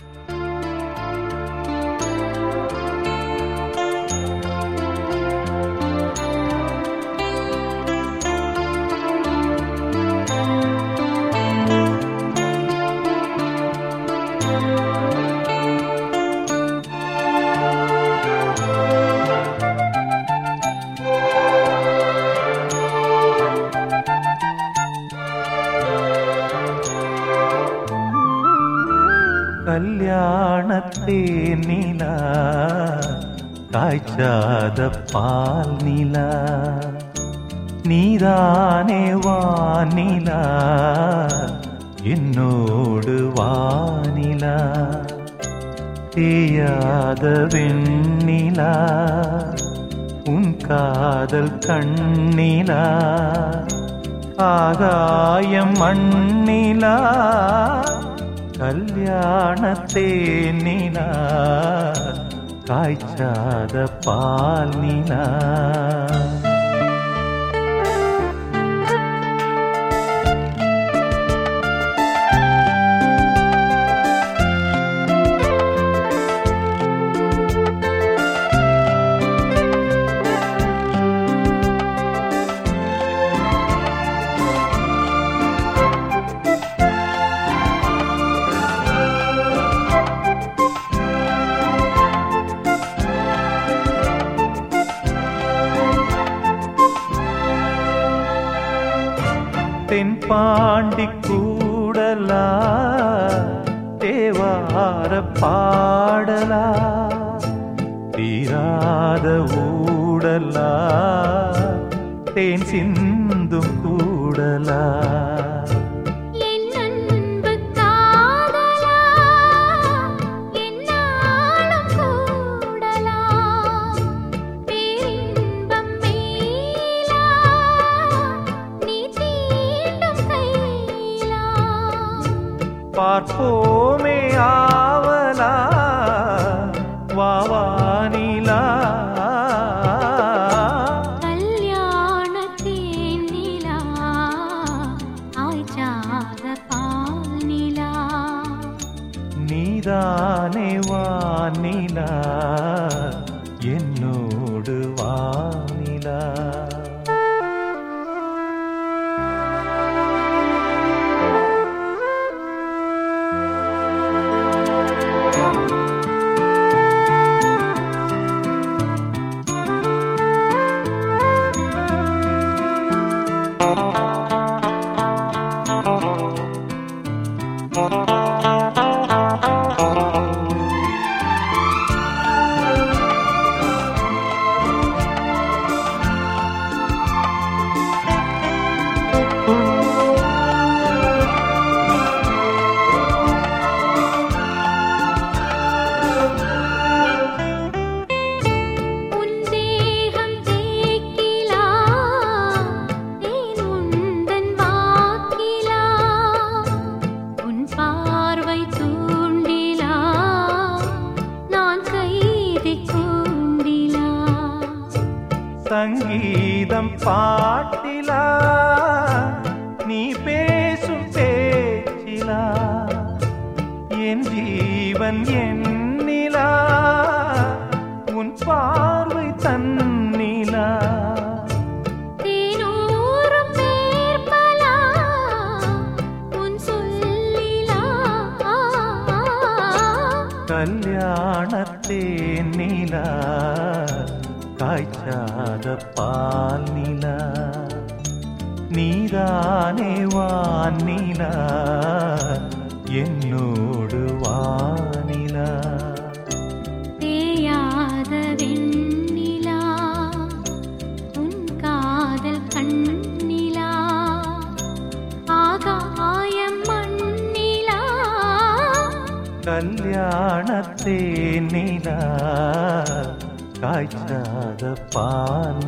you கல்யாணத்தே நிலா காய்ச்சாத பால் நிலா நீதானே வானிலா என்னோடு வானிலா தேயாத வெண்ணிலா உன் காதல் கண்ணிலா ஆகாயம் மண்ணிலா கல்யாணத்தே நீனா காய்ச்சாத பால் நீனா தென் பாண்டி கூடலா தேவார பாடலா தீராத ஊடலா தேன் சிந்தும் கூடலா. பார்ப்போமே ஆவலா வாவானிலா நீதானே வானிலா என்னோடு வானிலா சங்கீதம் பாட்டிலா நீ பேசும் பேச்சிலா என் ஜீவன் எண்ணிலா உன் பார்வை தன்னிலா. கல்யாணத்தே நிலா. காய்ச்சாத பால் நிலா நீதானே வானிலா என்னோடு வானிலா தேயாத வெண்ணிலா உன் காதல் கண்ணிலா ஆகாயம் மண்ணிலா கல்யாணத்தே நிலா காய்ச்சாத பால்